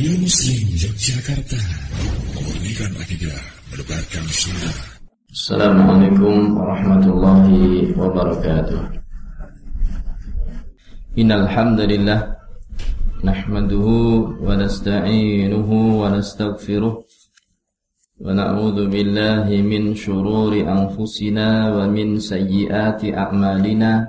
Radio Muslim Yogyakarta. Memurnikan akidah Mendebarkan sunnah Assalamualaikum warahmatullahi wabarakatuh. Innal hamdalillah nahmaduhu wa nasta'inuhu wa nastaghfiruh wa na'udzu billahi min shururi anfusina wa min sayyiati a'malina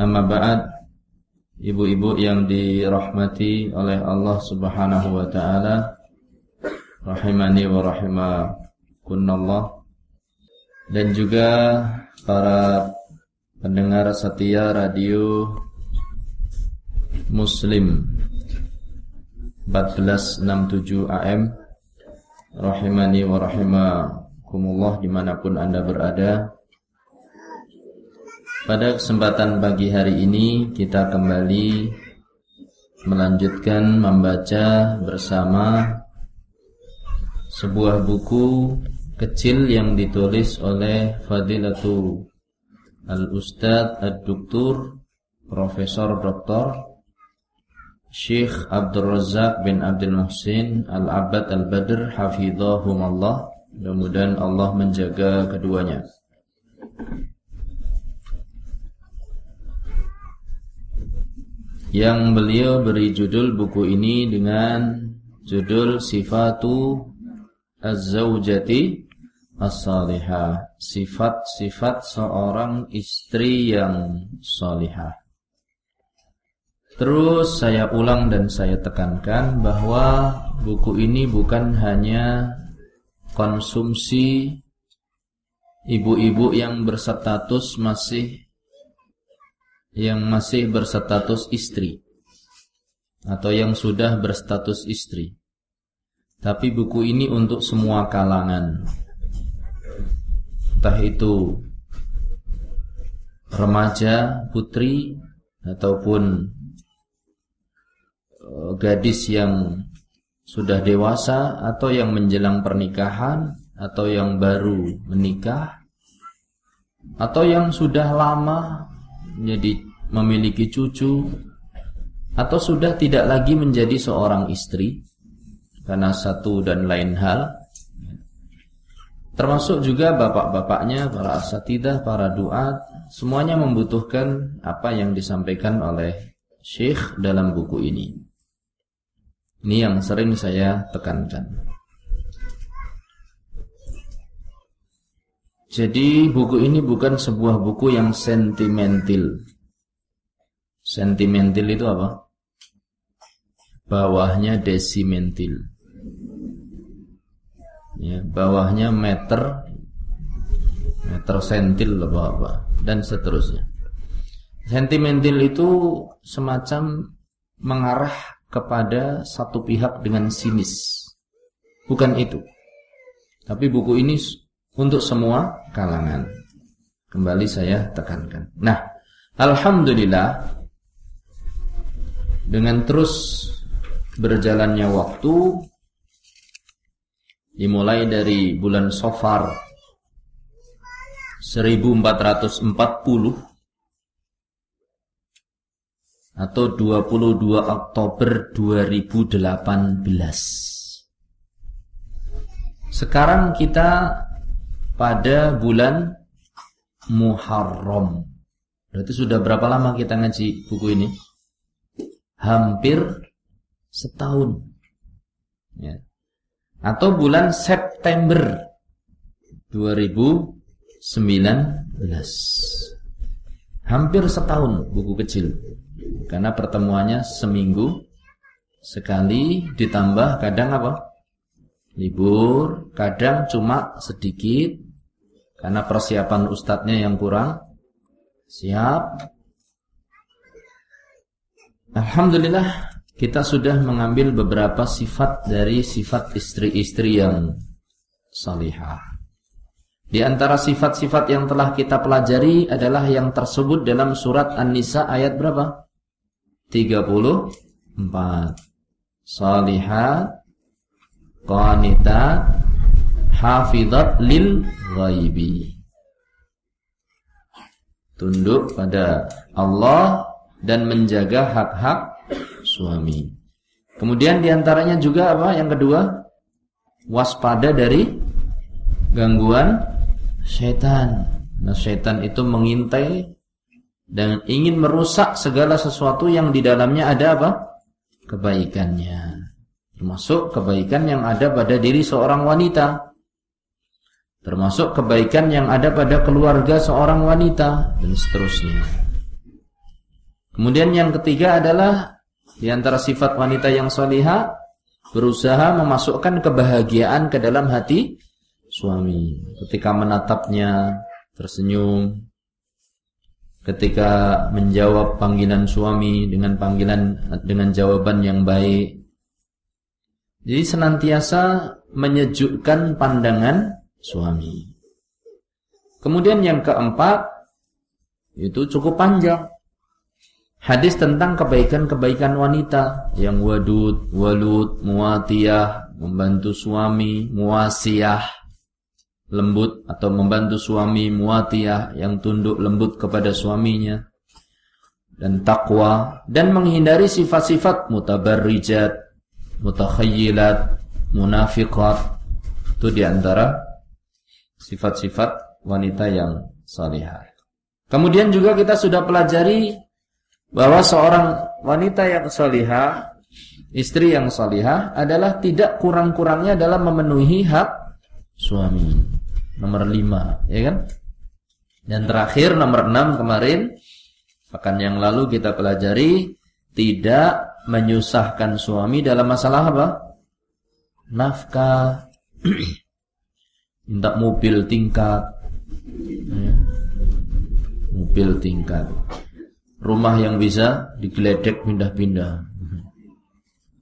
Amma ba'd Ibu-ibu yang dirahmati oleh Allah subhanahu wa ta'ala Rahimani wa rahimakunallah. Dan juga para pendengar setia radio Muslim 1467 AM Rahimani wa rahimakumullah di mana pun anda berada pada kesempatan pagi hari ini kita kembali melanjutkan membaca bersama sebuah buku kecil yang ditulis oleh Fadilatu Al-Ustadz Ad-Duktur Profesor Dr. Syekh Abdul Razak bin Abdul Muhsin Al-Abad Al-Badr Hafidhahumallah Mudah-mudahan Allah menjaga keduanya yang beliau beri judul buku ini dengan judul Sifatu Az-Zawjati As-Salihah. Sifat-sifat seorang istri yang salihah. Terus saya ulang dan saya tekankan bahwa buku ini bukan hanya konsumsi ibu-ibu yang berstatus masih yang masih berstatus istri atau yang sudah berstatus istri. Tapi buku ini untuk semua kalangan. Entah itu remaja, putri ataupun eh, gadis yang sudah dewasa atau yang menjelang pernikahan atau yang baru menikah atau yang sudah lama menjadi memiliki cucu atau sudah tidak lagi menjadi seorang istri karena satu dan lain hal. Termasuk juga bapak-bapaknya para asatidah para duat semuanya membutuhkan apa yang disampaikan oleh syekh dalam buku ini. Ini yang sering saya tekankan Jadi buku ini bukan sebuah buku yang sentimental. Sentimental itu apa? Bawahnya desimental. Ya, bawahnya meter meter sentil apa apa dan seterusnya. Sentimental itu semacam mengarah kepada satu pihak dengan sinis. Bukan itu. Tapi buku ini untuk semua kalangan. Kembali saya tekankan. Nah, alhamdulillah dengan terus berjalannya waktu dimulai dari bulan Safar 1440 atau 22 Oktober 2018. Sekarang kita pada bulan Muharram. Berarti sudah berapa lama kita ngaji buku ini? Hampir setahun. Ya. Atau bulan September 2019. Hampir setahun buku kecil. Karena pertemuannya seminggu sekali ditambah kadang apa? Libur, kadang cuma sedikit karena persiapan ustadznya yang kurang Siap Alhamdulillah kita sudah mengambil beberapa sifat dari sifat istri-istri yang salihah. Di antara sifat-sifat yang telah kita pelajari adalah yang tersebut dalam surat An-Nisa ayat berapa? 34. Salihat, qanitat, hafizat lil ghaibi. Tunduk pada Allah dan menjaga hak-hak suami. Kemudian di antaranya juga apa? Yang kedua, waspada dari gangguan setan. Nah, setan itu mengintai dan ingin merusak segala sesuatu yang di dalamnya ada apa? Kebaikannya. Termasuk kebaikan yang ada pada diri seorang wanita. Termasuk kebaikan yang ada pada keluarga seorang wanita dan seterusnya. Kemudian yang ketiga adalah di antara sifat wanita yang soliha berusaha memasukkan kebahagiaan ke dalam hati suami. Ketika menatapnya tersenyum, ketika menjawab panggilan suami dengan panggilan dengan jawaban yang baik. Jadi senantiasa menyejukkan pandangan suami. Kemudian yang keempat itu cukup panjang hadis tentang kebaikan-kebaikan wanita yang wadud, walud, muatiyah, membantu suami, muasiyah, lembut atau membantu suami, muatiyah yang tunduk lembut kepada suaminya dan takwa dan menghindari sifat-sifat mutabarrijat, mutakhayyilat, munafiqat. Itu di antara sifat-sifat wanita yang salihah. Kemudian juga kita sudah pelajari bahwa seorang wanita yang salihah, istri yang salihah adalah tidak kurang-kurangnya dalam memenuhi hak suami. Nomor lima, ya kan? Dan terakhir nomor enam kemarin pekan yang lalu kita pelajari tidak menyusahkan suami dalam masalah apa? Nafkah, minta mobil tingkat, ya. mobil tingkat rumah yang bisa digeledek pindah-pindah.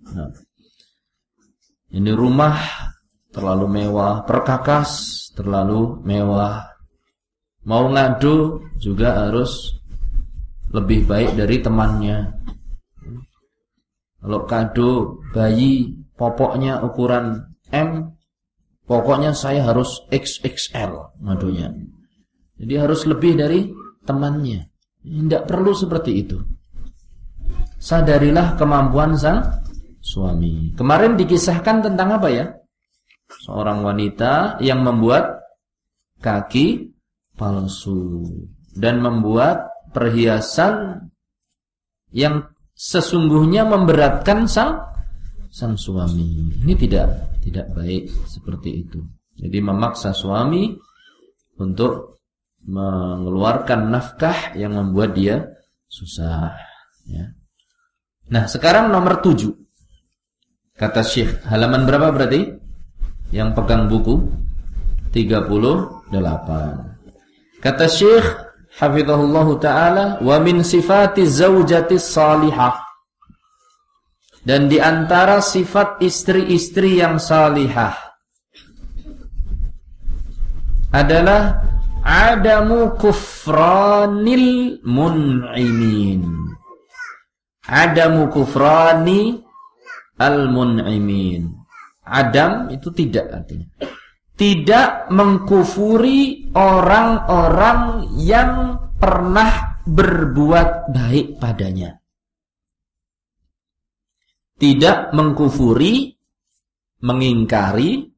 Nah, ini rumah terlalu mewah, perkakas terlalu mewah. Mau ngadu juga harus lebih baik dari temannya. Kalau kado bayi popoknya ukuran M, pokoknya saya harus XXL ngadunya. Jadi harus lebih dari temannya. Tidak perlu seperti itu. Sadarilah kemampuan sang suami. Kemarin dikisahkan tentang apa ya? Seorang wanita yang membuat kaki palsu dan membuat perhiasan yang sesungguhnya memberatkan sang sang suami. Ini tidak tidak baik seperti itu. Jadi memaksa suami untuk mengeluarkan nafkah yang membuat dia susah ya. Nah, sekarang nomor tujuh Kata Syekh, halaman berapa berarti? Yang pegang buku 38. Kata Syekh hafizahullah taala wa min sifati zaujati salihah dan di antara sifat istri-istri yang salihah adalah adamu kufranil mun'imin. Adamu kufrani al mun'imin. Adam itu tidak artinya. Tidak mengkufuri orang-orang yang pernah berbuat baik padanya. Tidak mengkufuri, mengingkari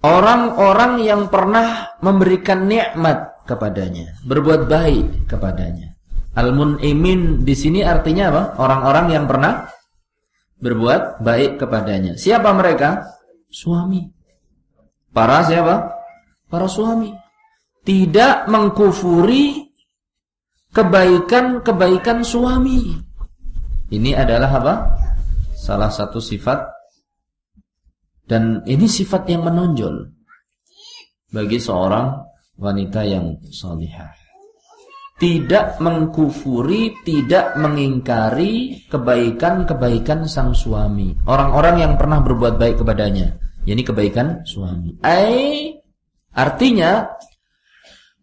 orang-orang yang pernah memberikan nikmat kepadanya, berbuat baik kepadanya. Al-mun'imin di sini artinya apa? Orang-orang yang pernah berbuat baik kepadanya. Siapa mereka? Suami. Para siapa? Para suami. Tidak mengkufuri kebaikan-kebaikan suami. Ini adalah apa? Salah satu sifat dan ini sifat yang menonjol bagi seorang wanita yang salihah. tidak mengkufuri, tidak mengingkari kebaikan-kebaikan sang suami. Orang-orang yang pernah berbuat baik kepadanya. Ini kebaikan suami. Ai artinya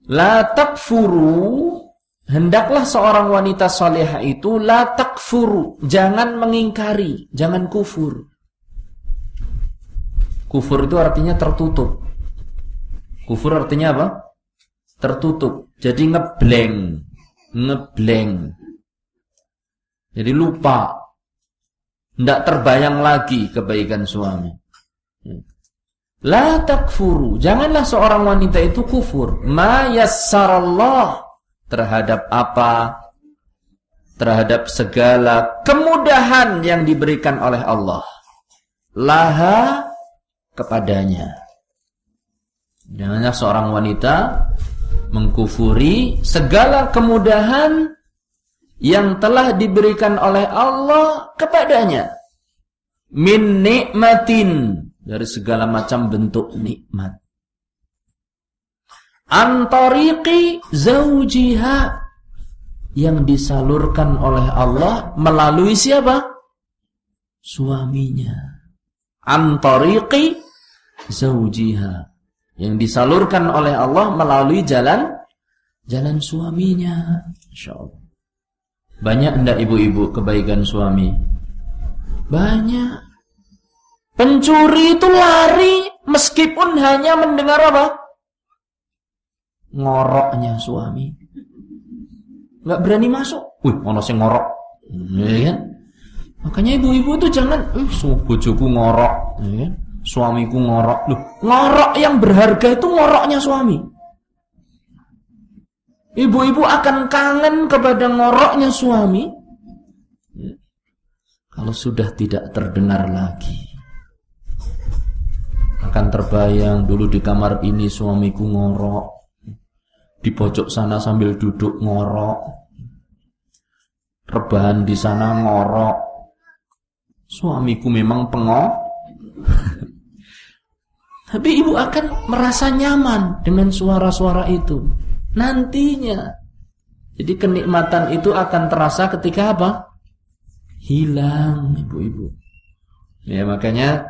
la takfuru hendaklah seorang wanita salehah itu la takfuru, jangan mengingkari, jangan kufur. Kufur itu artinya tertutup. Kufur artinya apa? Tertutup. Jadi ngeblank. Ngeblank. Jadi lupa. Tidak terbayang lagi kebaikan suami. La takfuru. Janganlah seorang wanita itu kufur. Ma yassarallah. Terhadap apa? Terhadap segala kemudahan yang diberikan oleh Allah. Laha kepadanya. Janganlah seorang wanita mengkufuri segala kemudahan yang telah diberikan oleh Allah kepadanya. Min nikmatin dari segala macam bentuk nikmat. Antariqi zaujiha yang disalurkan oleh Allah melalui siapa? Suaminya. Antariqi zaujiha yang disalurkan oleh Allah melalui jalan jalan suaminya. Insyaallah. Banyak enggak ibu-ibu kebaikan suami? Banyak. Pencuri itu lari meskipun hanya mendengar apa? Ngoroknya suami. Enggak berani masuk. Wih, ono sing ngorok. Ya kan? Makanya ibu-ibu itu jangan, "Eh, bojoku ngorok." Ya kan? suamiku ngorok. Loh, ngorok yang berharga itu ngoroknya suami. Ibu-ibu akan kangen kepada ngoroknya suami. Ya. Kalau sudah tidak terdengar lagi. Akan terbayang dulu di kamar ini suamiku ngorok. Di pojok sana sambil duduk ngorok. Rebahan di sana ngorok. Suamiku memang pengok. Tapi ibu akan merasa nyaman dengan suara-suara itu. Nantinya. Jadi kenikmatan itu akan terasa ketika apa? Hilang ibu-ibu. Ya makanya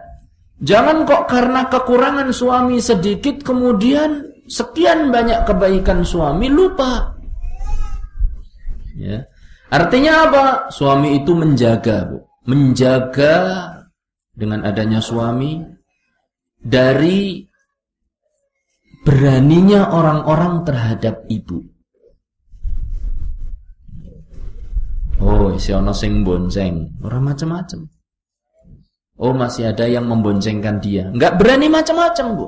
jangan kok karena kekurangan suami sedikit kemudian sekian banyak kebaikan suami lupa. Ya. Artinya apa? Suami itu menjaga, Bu. Menjaga dengan adanya suami dari beraninya orang-orang terhadap ibu. Oh, si ono sing bonceng, orang macam-macam. Oh, masih ada yang memboncengkan dia. Enggak berani macam-macam, Bu.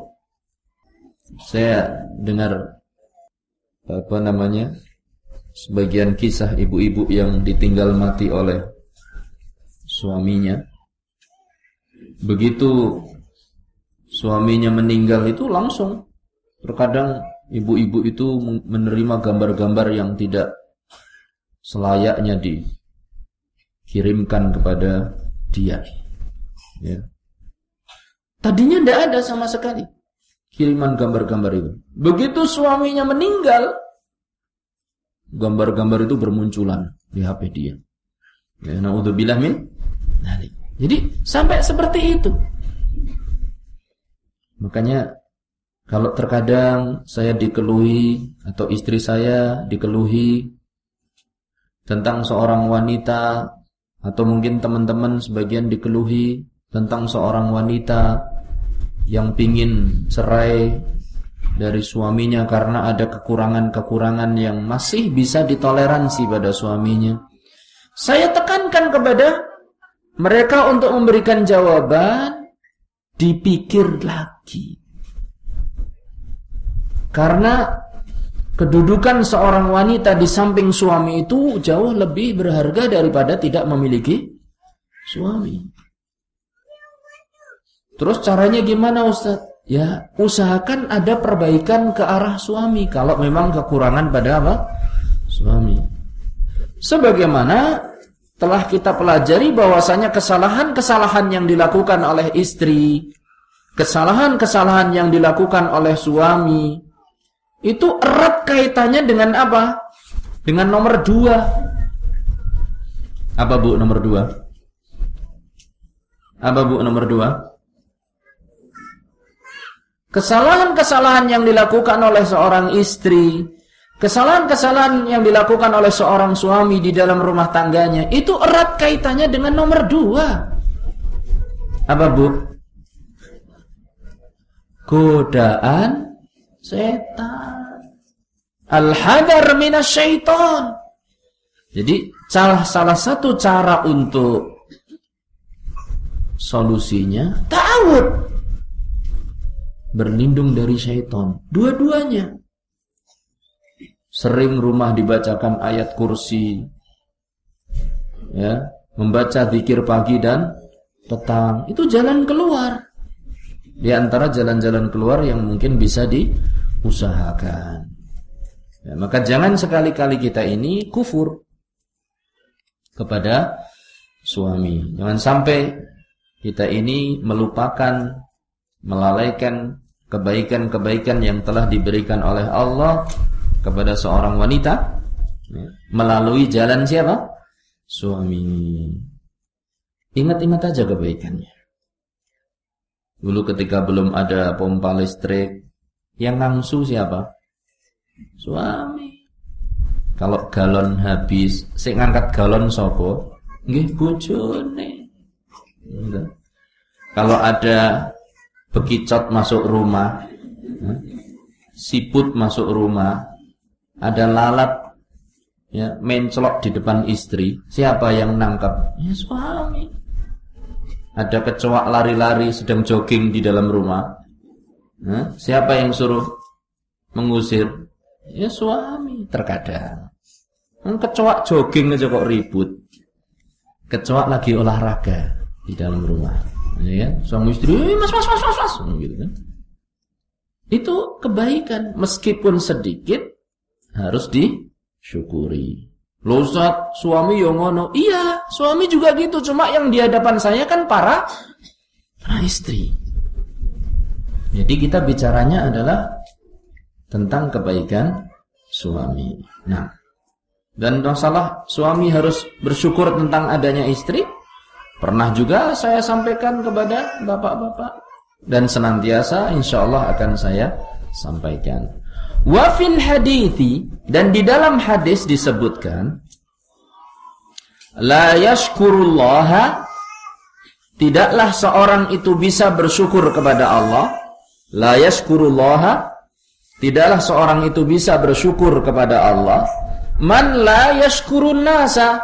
Saya dengar apa namanya? Sebagian kisah ibu-ibu yang ditinggal mati oleh suaminya. Begitu suaminya meninggal itu langsung terkadang ibu-ibu itu menerima gambar-gambar yang tidak selayaknya dikirimkan kepada dia. Ya. Tadinya tidak ada sama sekali kiriman gambar-gambar itu. Begitu suaminya meninggal, gambar-gambar itu bermunculan di HP dia. Ya, naudzubillah min. Jadi sampai seperti itu. Makanya kalau terkadang saya dikeluhi atau istri saya dikeluhi tentang seorang wanita atau mungkin teman-teman sebagian dikeluhi tentang seorang wanita yang pingin cerai dari suaminya karena ada kekurangan-kekurangan yang masih bisa ditoleransi pada suaminya. Saya tekankan kepada mereka untuk memberikan jawaban dipikir lagi. Karena kedudukan seorang wanita di samping suami itu jauh lebih berharga daripada tidak memiliki suami. Terus caranya gimana Ustaz? Ya, usahakan ada perbaikan ke arah suami kalau memang kekurangan pada apa? Suami. Sebagaimana telah kita pelajari bahwasanya kesalahan-kesalahan yang dilakukan oleh istri, kesalahan-kesalahan yang dilakukan oleh suami itu erat kaitannya dengan apa? dengan nomor dua. Apa bu nomor dua? Apa bu nomor dua? Kesalahan-kesalahan yang dilakukan oleh seorang istri, kesalahan-kesalahan yang dilakukan oleh seorang suami di dalam rumah tangganya, itu erat kaitannya dengan nomor dua. Apa bu? Godaan setan. Al-hadar syaitan. Jadi salah salah satu cara untuk solusinya ta'awud. Berlindung dari syaitan. Dua-duanya. Sering rumah dibacakan ayat kursi. Ya, membaca zikir pagi dan petang. Itu jalan keluar. Di antara jalan-jalan keluar yang mungkin bisa diusahakan. Ya, maka jangan sekali-kali kita ini kufur kepada suami. Jangan sampai kita ini melupakan, melalaikan kebaikan-kebaikan yang telah diberikan oleh Allah kepada seorang wanita ya, melalui jalan siapa? Suami. Ingat-ingat aja kebaikannya. Dulu ketika belum ada pompa listrik, yang ngangsu siapa? Suami. Kalau galon habis, sing ngangkat galon sopo? Nggih bojone. Kalau ada bekicot masuk rumah, siput masuk rumah, ada lalat ya mencelok di depan istri, siapa yang nangkap? Ya suami ada kecoak lari-lari sedang jogging di dalam rumah. Siapa yang suruh mengusir? Ya suami terkadang. Kan kecoak jogging aja kok ribut. Kecoak lagi olahraga di dalam rumah. Ya kan? Suami istri, eh, mas, mas, mas, mas, mas. Gitu kan. Itu kebaikan. Meskipun sedikit, harus disyukuri. Loh Ustaz, suami yang ngono. Iya, suami juga gitu. Cuma yang di hadapan saya kan para, para istri. Jadi kita bicaranya adalah tentang kebaikan suami. Nah, dan masalah suami harus bersyukur tentang adanya istri. Pernah juga saya sampaikan kepada bapak-bapak. Dan senantiasa insya Allah akan saya sampaikan. Wa fil hadithi dan di dalam hadis disebutkan la yashkurullaha tidaklah seorang itu bisa bersyukur kepada Allah la yashkurullaha tidaklah seorang itu bisa bersyukur kepada Allah man la yashkurun nasa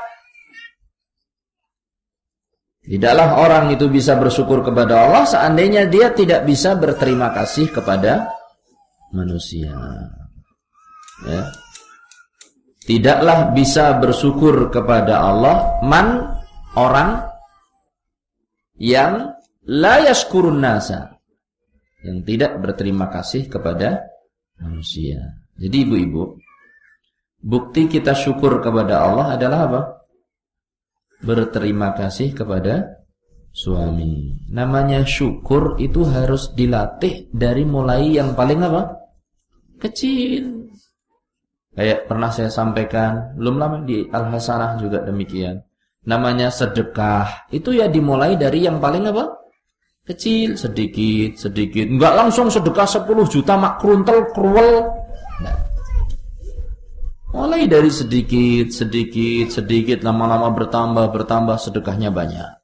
Tidaklah orang itu bisa bersyukur kepada Allah seandainya dia tidak bisa berterima kasih kepada manusia. Ya. Tidaklah bisa bersyukur kepada Allah man orang yang la yaskurun nasa yang tidak berterima kasih kepada manusia. Jadi ibu-ibu, bukti kita syukur kepada Allah adalah apa? Berterima kasih kepada suami. Namanya syukur itu harus dilatih dari mulai yang paling apa? kecil. Kayak pernah saya sampaikan, belum lama di Al-Hasanah juga demikian. Namanya sedekah. Itu ya dimulai dari yang paling apa? Kecil, sedikit, sedikit. Enggak langsung sedekah 10 juta mak kruntel. Nah. Mulai dari sedikit, sedikit, sedikit, lama-lama bertambah, bertambah, sedekahnya banyak.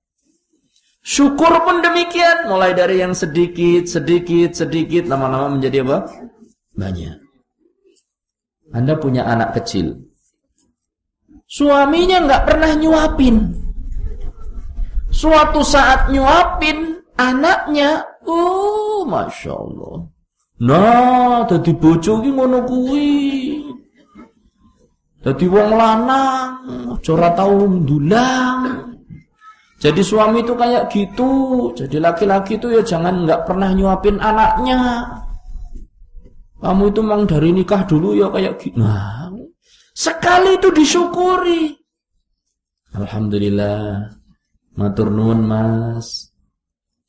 Syukur pun demikian, mulai dari yang sedikit, sedikit, sedikit, lama-lama menjadi apa? banyak. Anda punya anak kecil. Suaminya nggak pernah nyuapin. Suatu saat nyuapin anaknya, oh masya Allah. Nah, tadi bojo ki ngono. Dadi wong lanang, ora tau ndulang. Jadi suami itu kayak gitu. Jadi laki-laki itu ya jangan nggak pernah nyuapin anaknya. Kamu itu memang dari nikah dulu ya kayak gitu. Nah, sekali itu disyukuri. Alhamdulillah. Matur nuwun Mas.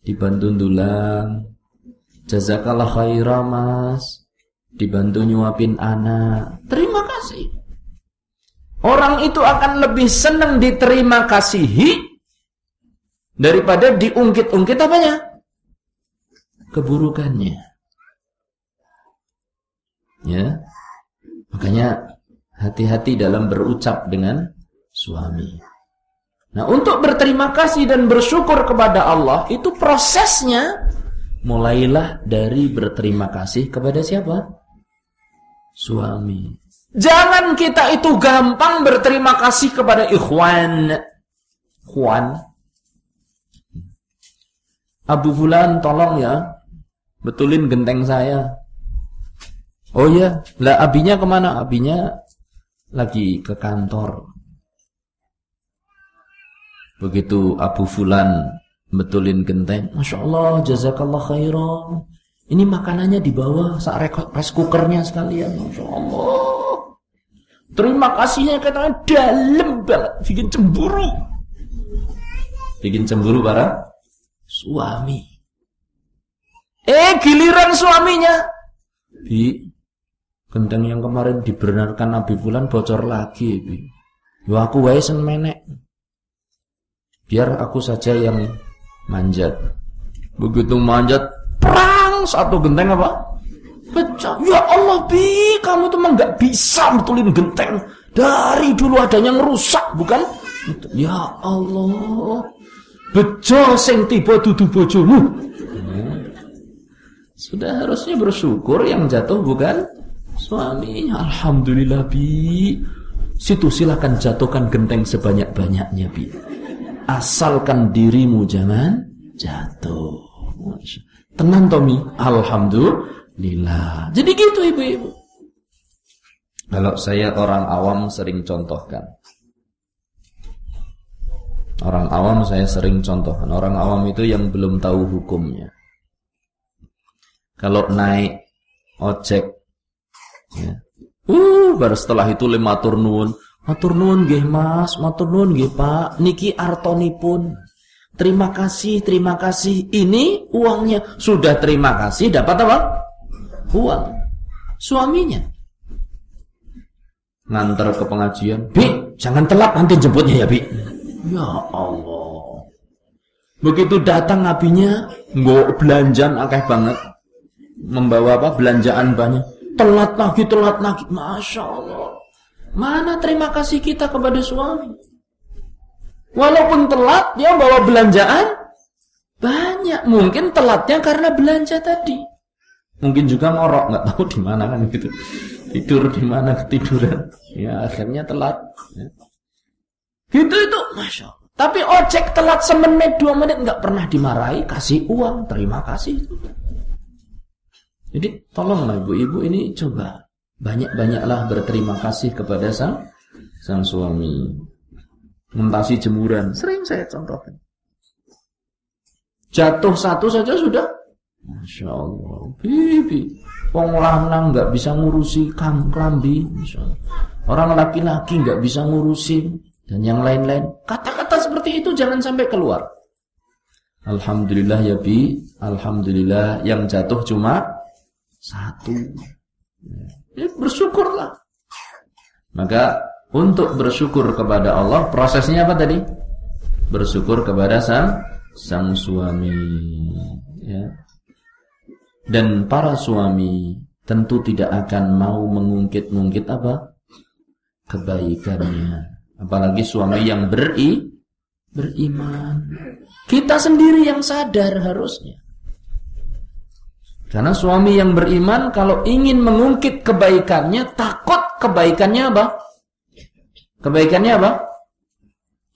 Dibantu dulang. Jazakallah khairah Mas. Dibantu nyuapin anak. Terima kasih. Orang itu akan lebih senang diterima kasihi daripada diungkit-ungkit apanya? Keburukannya. Ya. Makanya hati-hati dalam berucap dengan suami. Nah, untuk berterima kasih dan bersyukur kepada Allah itu prosesnya mulailah dari berterima kasih kepada siapa? Suami. Jangan kita itu gampang berterima kasih kepada ikhwan. Ikhwan. Abu Fulan tolong ya. Betulin genteng saya. Oh iya, lah abinya ke mana? Abinya lagi ke kantor. Begitu Abu Fulan betulin genteng. Masya Allah, jazakallah khairan. Ini makanannya di bawah saat rice cookernya sekalian. Masya Allah. Terima kasihnya katanya dalam banget, bikin cemburu. Bikin cemburu para suami. Eh giliran suaminya. Bi, genteng yang kemarin dibenarkan Nabi Fulan bocor lagi, Bi. Yo aku wae menek. Biar aku saja yang manjat. Begitu manjat, perang satu genteng apa? Pecah. Ya Allah, Bi, kamu tuh memang nggak bisa betulin genteng. Dari dulu adanya ngerusak, bukan? Ya Allah. Bejo sing tiba dudu bojomu. Sudah harusnya bersyukur yang jatuh bukan suaminya. Alhamdulillah, Bi. Situ silakan jatuhkan genteng sebanyak-banyaknya, Bi. Asalkan dirimu jangan jatuh. Tenang, Tommy. Alhamdulillah lillah. Jadi gitu ibu-ibu. Kalau saya orang awam sering contohkan. Orang awam saya sering contohkan. Orang awam itu yang belum tahu hukumnya. Kalau naik ojek, ya. uh, baru setelah itu lima turnuun. Matur nuwun nggih Mas, matur nuwun nggih Pak. Niki artonipun. Terima kasih, terima kasih. Ini uangnya. Sudah terima kasih, dapat apa? Uang suaminya. Ngantar ke pengajian. Bi jangan telat nanti jemputnya ya bi. Ya Allah. Begitu datang nabinya nggak belanjaan akeh banget. Membawa apa? Belanjaan banyak. Telat lagi telat lagi. Masya Allah. Mana terima kasih kita kepada suami? Walaupun telat dia bawa belanjaan. Banyak. Mungkin telatnya karena belanja tadi Mungkin juga ngorok, nggak tahu di mana kan gitu. Tidur di mana ketiduran. Ya akhirnya telat. Ya. Gitu itu, masya Allah. Tapi ojek telat semenit dua menit nggak pernah dimarahi, kasih uang, terima kasih. Jadi tolonglah ibu-ibu ini coba banyak-banyaklah berterima kasih kepada sang sang suami. Mentasi jemuran, sering saya contohkan. Jatuh satu saja sudah Masya Allah. Bibi. Wong lanang nggak bisa ngurusi kang klambi. Orang laki-laki nggak bisa ngurusi dan yang lain-lain. Kata-kata seperti itu jangan sampai keluar. Alhamdulillah ya bi. Alhamdulillah yang jatuh cuma satu. Ya, bersyukurlah. Maka untuk bersyukur kepada Allah prosesnya apa tadi? Bersyukur kepada sang sang suami. Ya. Dan para suami tentu tidak akan mau mengungkit-ungkit apa? Kebaikannya. Apalagi suami yang beri, beriman. Kita sendiri yang sadar harusnya. Karena suami yang beriman kalau ingin mengungkit kebaikannya, takut kebaikannya apa? Kebaikannya apa?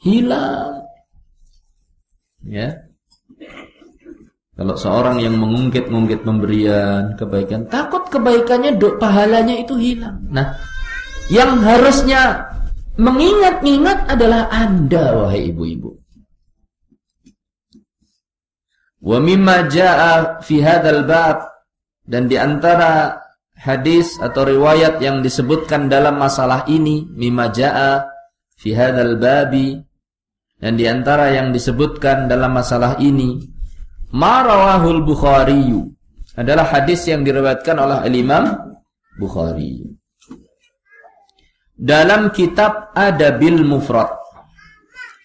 Hilang. Ya. Kalau seorang yang mengungkit-ungkit pemberian kebaikan, takut kebaikannya, do, pahalanya itu hilang. Nah, yang harusnya mengingat-ingat adalah Anda, wahai ibu-ibu. Wa mimma jaa fi hadzal bab dan di antara hadis atau riwayat yang disebutkan dalam masalah ini mimma jaa fi hadzal babi dan di antara yang disebutkan dalam masalah ini Marawahul Bukhari adalah hadis yang diriwayatkan oleh Imam Bukhari. dalam kitab Adabil Mufrad.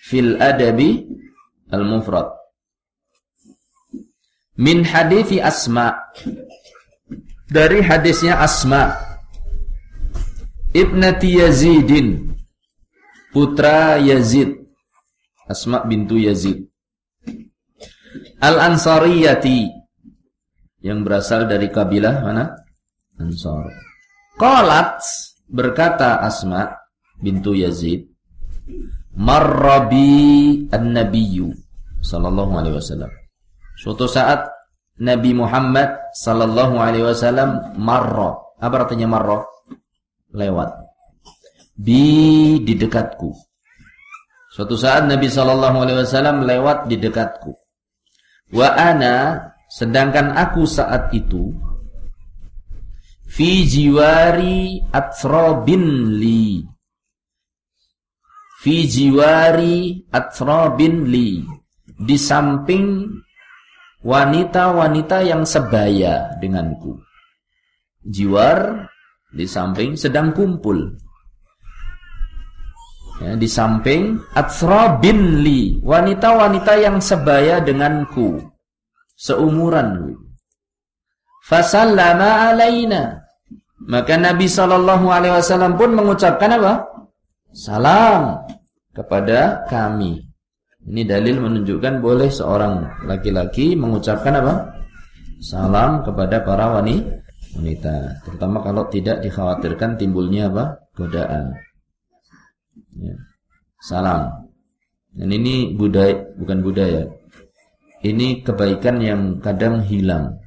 Fil Adabi Al-Mufrad. Min hadithi Asma. Dari hadisnya Asma. Ibnati Yazidin. Putra Yazid. Asma bintu Yazid. Al-Ansariyati. Yang berasal dari kabilah mana? Ansar. Qalat berkata Asma bintu Yazid, marrabi an-nabiyyu sallallahu alaihi wasallam. Suatu saat Nabi Muhammad sallallahu alaihi wasallam marra. Apa artinya marra? Lewat. Bi di dekatku. Suatu saat Nabi sallallahu alaihi wasallam lewat di dekatku. Wa ana sedangkan aku saat itu fi jiwari atrabin li. Fi jiwari atrabin li. Di samping wanita-wanita yang sebaya denganku. Jiwar di samping sedang kumpul ya, di samping atrabin li wanita-wanita yang sebaya denganku seumuran Fasallama alaina. Maka Nabi Shallallahu Alaihi Wasallam pun mengucapkan apa? Salam kepada kami. Ini dalil menunjukkan boleh seorang laki-laki mengucapkan apa? Salam kepada para wanita, terutama kalau tidak dikhawatirkan timbulnya apa? Godaan. Ya. Salam. Dan ini budaya, bukan budaya. Ini kebaikan yang kadang hilang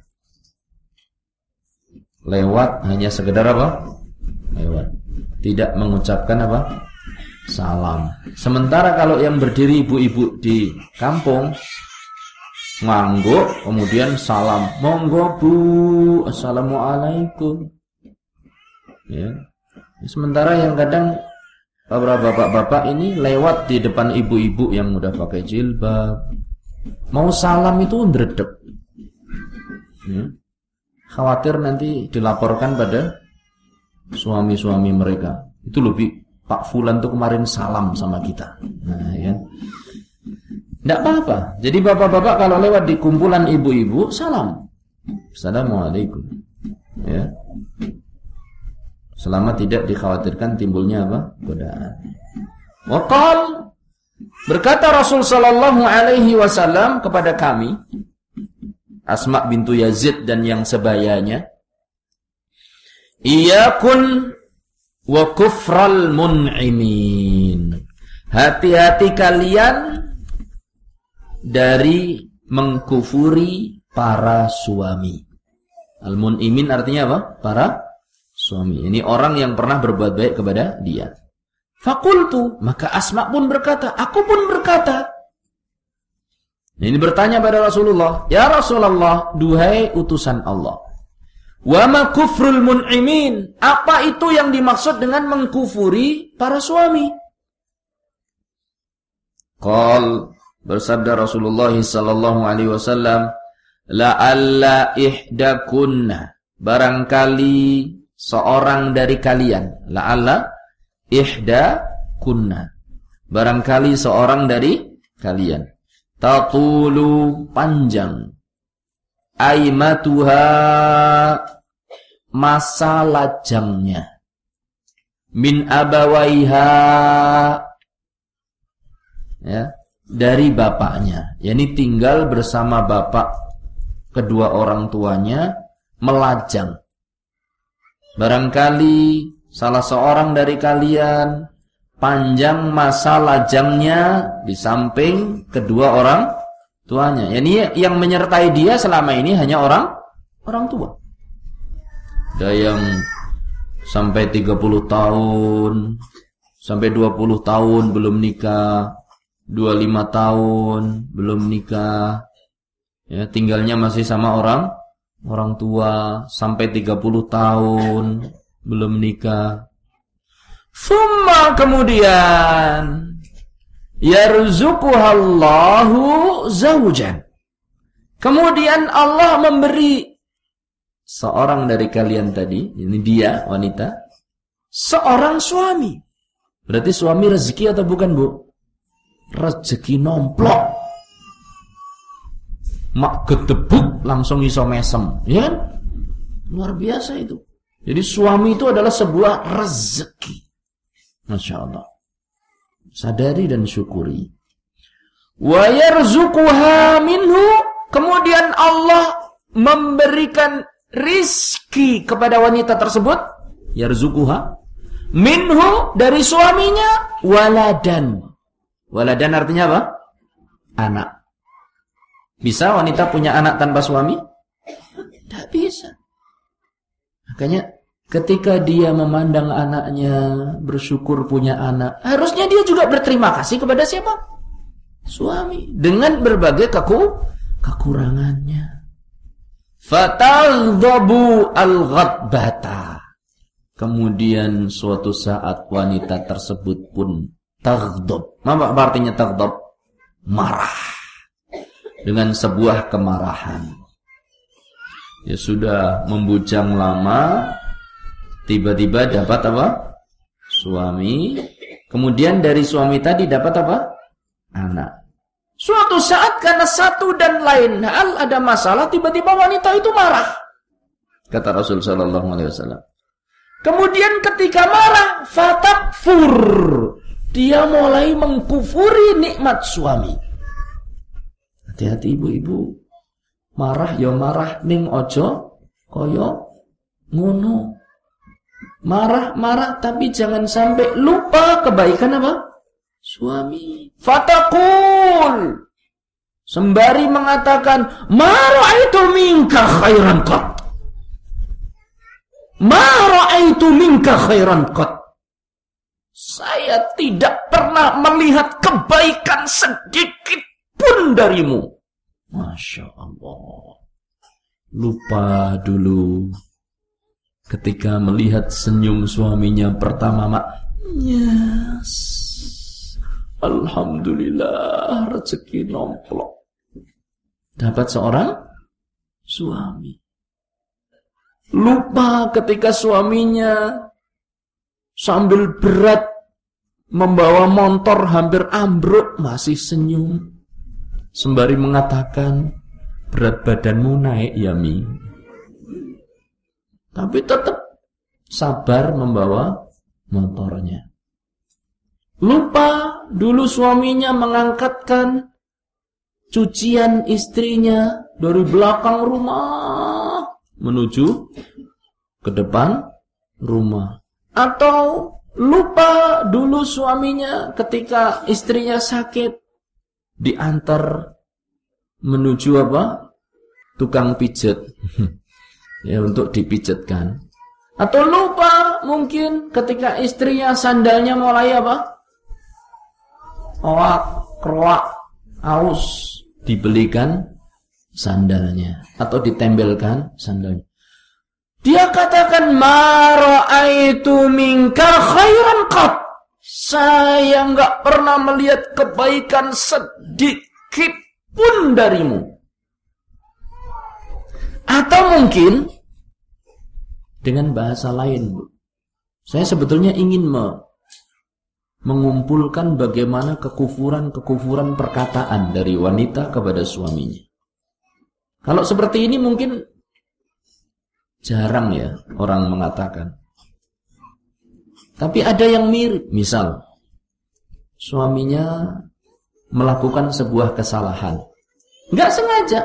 lewat hanya sekedar apa? Lewat. Tidak mengucapkan apa? Salam. Sementara kalau yang berdiri ibu-ibu di kampung ngangguk kemudian salam, "Monggo Bu, Assalamualaikum." Ya. Sementara yang kadang beberapa bapak-bapak ini lewat di depan ibu-ibu yang udah pakai jilbab. Mau salam itu ndredeg. Ya khawatir nanti dilaporkan pada suami-suami mereka. Itu lebih Pak Fulan tuh kemarin salam sama kita. Nah, ya. Tidak apa-apa. Jadi bapak-bapak kalau lewat di kumpulan ibu-ibu, salam. Assalamualaikum. Ya. Selama tidak dikhawatirkan timbulnya apa? Godaan. Wakal berkata Rasul sallallahu alaihi wasallam kepada kami, Asma bintu Yazid dan yang sebayanya. Iyakun wa kufral mun'imin. Hati-hati kalian dari mengkufuri para suami. Al-mun'imin artinya apa? Para suami. Ini orang yang pernah berbuat baik kepada dia. Fakultu, maka Asma pun berkata, aku pun berkata, ini bertanya pada Rasulullah, "Ya Rasulullah, duhai utusan Allah, wa ma kufrul mun'imin? Apa itu yang dimaksud dengan mengkufuri para suami?" Qal bersabda Rasulullah sallallahu alaihi wasallam, "La'alla ihdakunna." Barangkali seorang dari kalian, la'alla ihda kunna. Barangkali seorang dari kalian. Tatulu panjang. Aimatuha masa lajangnya. Min abawaiha. Ya dari bapaknya. Yakni tinggal bersama bapak kedua orang tuanya melajang barangkali salah seorang dari kalian panjang masa lajangnya di samping kedua orang tuanya. Yani yang menyertai dia selama ini hanya orang orang tua. Ada yang sampai 30 tahun, sampai 20 tahun belum nikah, 25 tahun belum nikah. Ya, tinggalnya masih sama orang orang tua sampai 30 tahun belum nikah. Summa kemudian yarzuquhallahu zawjan. Kemudian Allah memberi seorang dari kalian tadi, ini dia wanita, seorang suami. Berarti suami rezeki atau bukan bu? Rezeki nomplok. Mak gedebuk langsung iso mesem, ya kan? Luar biasa itu. Jadi suami itu adalah sebuah rezeki. Masya Allah. Sadari dan syukuri. Wa yarzuquha minhu. Kemudian Allah memberikan rizki kepada wanita tersebut. Yarzuquha. Minhu dari suaminya. Waladan. Waladan artinya apa? Anak. Bisa wanita punya anak tanpa suami? Tidak bisa. Makanya ketika dia memandang anaknya bersyukur punya anak, harusnya dia juga berterima kasih kepada siapa? Suami dengan berbagai keku kekurangannya. Fataghabu al-ghadbata. Kemudian suatu saat wanita tersebut pun taghdab. Apa artinya taghdab? Marah. Dengan sebuah kemarahan. Ya sudah membujang lama tiba-tiba dapat apa? Suami. Kemudian dari suami tadi dapat apa? Anak. Suatu saat karena satu dan lain hal ada masalah tiba-tiba wanita itu marah. Kata Rasul sallallahu alaihi wasallam. Kemudian ketika marah fatakfur. Dia mulai mengkufuri nikmat suami hati-hati ibu-ibu. Marah ya marah. Ning ojo koyo ngono. Marah-marah tapi jangan sampai lupa kebaikan apa? Suami. Fatakul. Sembari mengatakan itu minka khairan qat. Itu minka khairan qat. Saya tidak pernah melihat kebaikan sedikit pun darimu Masya Allah. Lupa dulu ketika melihat senyum suaminya pertama mak. Yes. Alhamdulillah rezeki nomplok. Dapat seorang suami. Lupa ketika suaminya sambil berat membawa motor hampir ambruk masih senyum sembari mengatakan berat badanmu naik ya Mi. Tapi tetap sabar membawa motornya. Lupa dulu suaminya mengangkatkan cucian istrinya dari belakang rumah menuju ke depan rumah. Atau lupa dulu suaminya ketika istrinya sakit diantar menuju apa? Tukang pijat. ya untuk dipijatkan. Atau lupa mungkin ketika istrinya sandalnya mulai apa? Oak, kroak, aus dibelikan sandalnya atau ditembelkan sandalnya. Dia katakan mara'aitu minka khairan qat. Saya nggak pernah melihat kebaikan sedikit pun darimu. Atau mungkin dengan bahasa lain, Bu. Saya sebetulnya ingin me mengumpulkan bagaimana kekufuran-kekufuran perkataan dari wanita kepada suaminya. Kalau seperti ini mungkin jarang ya orang mengatakan. Tapi ada yang mirip, misal suaminya melakukan sebuah kesalahan. Enggak sengaja.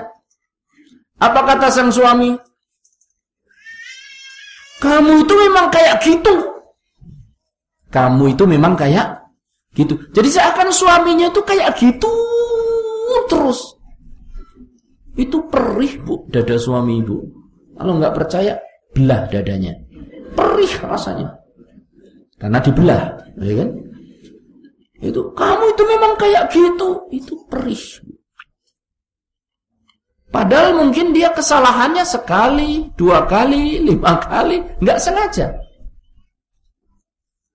Apa kata sang suami? Kamu itu memang kayak gitu. Kamu itu memang kayak gitu. Jadi seakan suaminya itu kayak gitu terus. Itu perih bu, dada suami ibu. Kalau nggak percaya, belah dadanya. Perih rasanya. Karena dibelah, ya kan? Itu kamu itu memang kayak gitu, itu perih. Padahal mungkin dia kesalahannya sekali, dua kali, lima kali, nggak sengaja.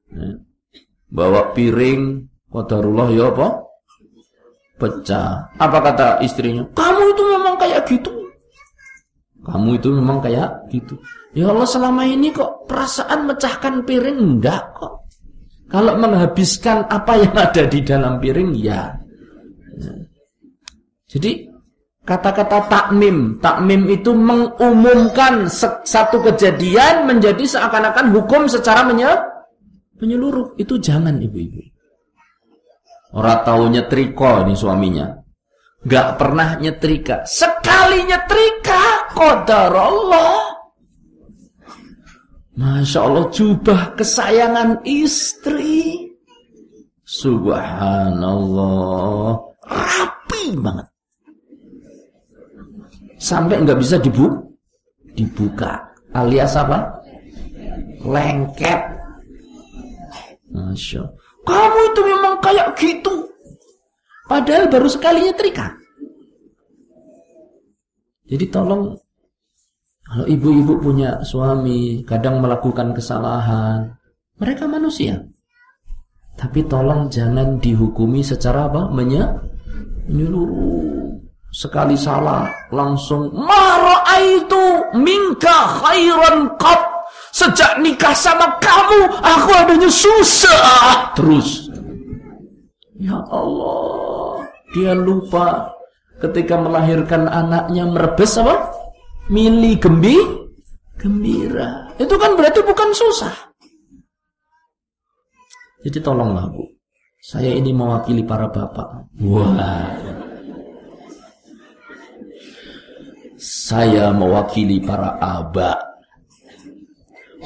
Ya. Bawa piring, kotorullah ya apa? Pecah. Apa kata istrinya? Kamu itu memang kayak gitu. Kamu itu memang kayak gitu. Ya Allah selama ini kok perasaan mecahkan piring enggak kok. Kalau menghabiskan apa yang ada di dalam piring ya. Jadi kata-kata takmim, takmim itu mengumumkan satu kejadian menjadi seakan-akan hukum secara menyeluruh. Itu jangan ibu-ibu. Orang tahu nyetrika ini suaminya. Gak pernah nyetrika. Sekali nyetrika, kodar Allah. Masya Allah jubah kesayangan istri. Subhanallah. Rapi banget. Sampai nggak bisa dibu dibuka. Alias apa? Lengket. Masya Allah. Kamu itu memang kayak gitu. Padahal baru sekali nyetrika. Jadi tolong kalau ibu-ibu punya suami, kadang melakukan kesalahan, mereka manusia. Tapi tolong jangan dihukumi secara apa? Menyeluruh. Sekali salah, langsung itu minka khairan qat. Sejak nikah sama kamu, aku adanya susah terus. Ya Allah, dia lupa ketika melahirkan anaknya merebes apa? Mili gembi, gembira. Itu kan berarti bukan susah. Jadi tolonglah Bu. Saya ini mewakili para bapak. Wah. Saya mewakili para aba.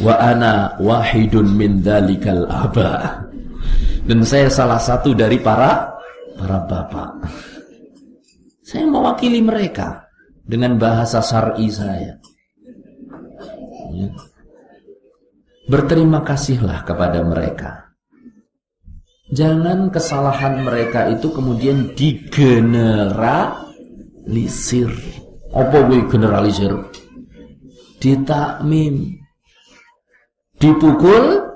Wa ana wahidun min dalikal aba. Dan saya salah satu dari para para bapak. Saya mewakili mereka dengan bahasa syar'i saya. Ya. Berterima kasihlah kepada mereka. Jangan kesalahan mereka itu kemudian digeneralisir. Apa gue generalisir? Ditakmim. Dipukul.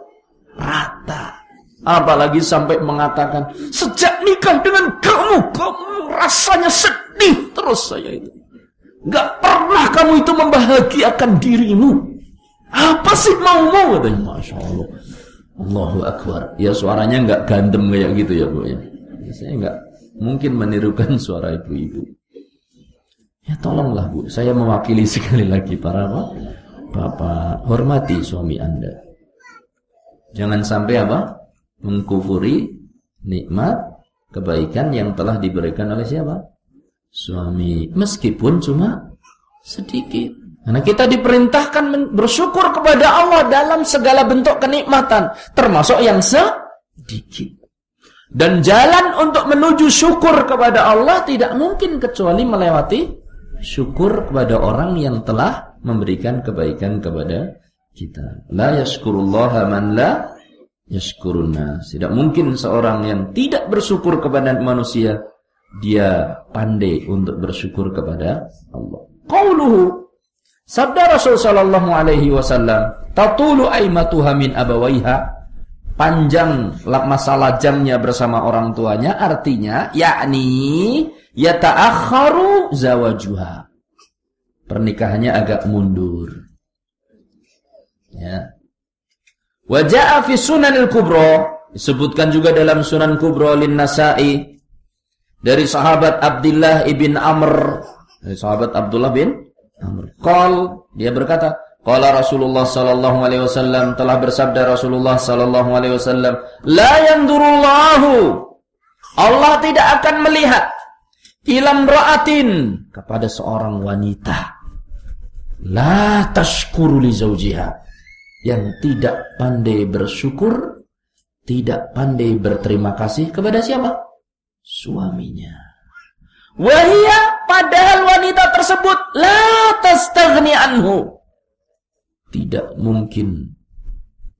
Apalagi sampai mengatakan, sejak nikah dengan kamu, kamu rasanya sedih terus saya itu. Gak pernah kamu itu membahagiakan dirimu. Apa sih mau-mau katanya. Masya Allah. Allahu Akbar. Ya suaranya gak gandem kayak gitu ya Bu ya. Saya gak mungkin menirukan suara ibu-ibu. Ya tolonglah Bu. Saya mewakili sekali lagi para apa? Bapak hormati suami Anda. Jangan sampai apa? Mengkufuri nikmat kebaikan yang telah diberikan oleh siapa? suami meskipun cuma sedikit. Karena kita diperintahkan bersyukur kepada Allah dalam segala bentuk kenikmatan, termasuk yang sedikit. Dan jalan untuk menuju syukur kepada Allah tidak mungkin kecuali melewati syukur kepada orang yang telah memberikan kebaikan kepada kita. La yashkurullaha man la yashkuruna. Tidak mungkin seorang yang tidak bersyukur kepada manusia dia pandai untuk bersyukur kepada Allah. Qauluhu sabda Rasul sallallahu alaihi wasallam, tatulu aimatuha min abawaiha panjang masa lajangnya bersama orang tuanya artinya yakni yata'akharu zawajuha. Pernikahannya agak mundur. Ya. Waja'a fi sunanil kubra disebutkan juga dalam sunan kubra lin nasai dari sahabat Abdullah ibn Amr dari sahabat Abdullah bin Amr. Qal dia berkata, qala Rasulullah sallallahu alaihi wasallam telah bersabda Rasulullah sallallahu alaihi wasallam, la yandurullahu Allah tidak akan melihat ilam ra'atin kepada seorang wanita la tashkuru li yang tidak pandai bersyukur, tidak pandai berterima kasih kepada siapa? suaminya. Wahia padahal wanita tersebut la tastaghni anhu. Tidak mungkin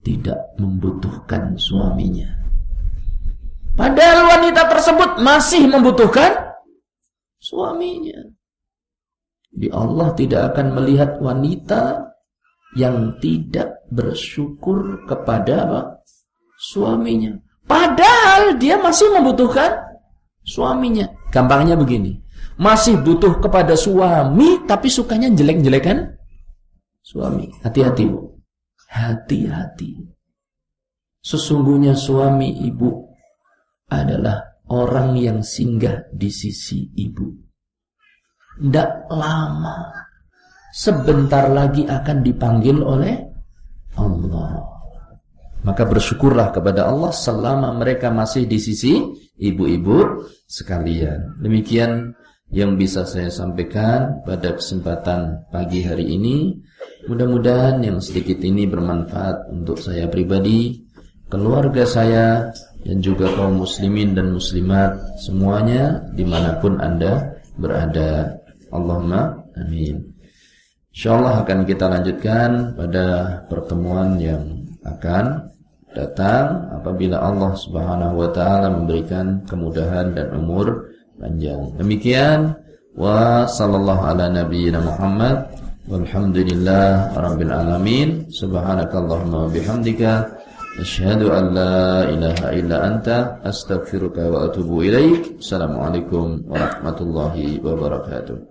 tidak membutuhkan suaminya. Padahal wanita tersebut masih membutuhkan suaminya. Di Allah tidak akan melihat wanita yang tidak bersyukur kepada apa? suaminya. Padahal dia masih membutuhkan suaminya. Gampangnya begini. masih butuh kepada suami tapi sukanya jelek-jelekan suami. Hati-hati, Bu. Hati-hati. Sesungguhnya suami ibu adalah orang yang singgah di sisi ibu. Tidak lama. Sebentar lagi akan dipanggil oleh Allah. Maka bersyukurlah kepada Allah selama mereka masih di sisi ibu-ibu sekalian. Demikian yang bisa saya sampaikan pada kesempatan pagi hari ini. Mudah-mudahan yang sedikit ini bermanfaat untuk saya pribadi, keluarga saya, dan juga kaum muslimin dan muslimat semuanya di mana pun anda berada. Allahumma amin. Insyaallah akan kita lanjutkan pada pertemuan yang akan datang apabila Allah Subhanahu wa taala memberikan kemudahan dan umur panjang. Demikian wa sallallahu ala nabiyyina Muhammad walhamdulillah rabbil alamin subhanakallahumma bihamdika Asyhadu an la ilaha illa anta astaghfiruka wa atubu ilaik. Assalamualaikum warahmatullahi wabarakatuh.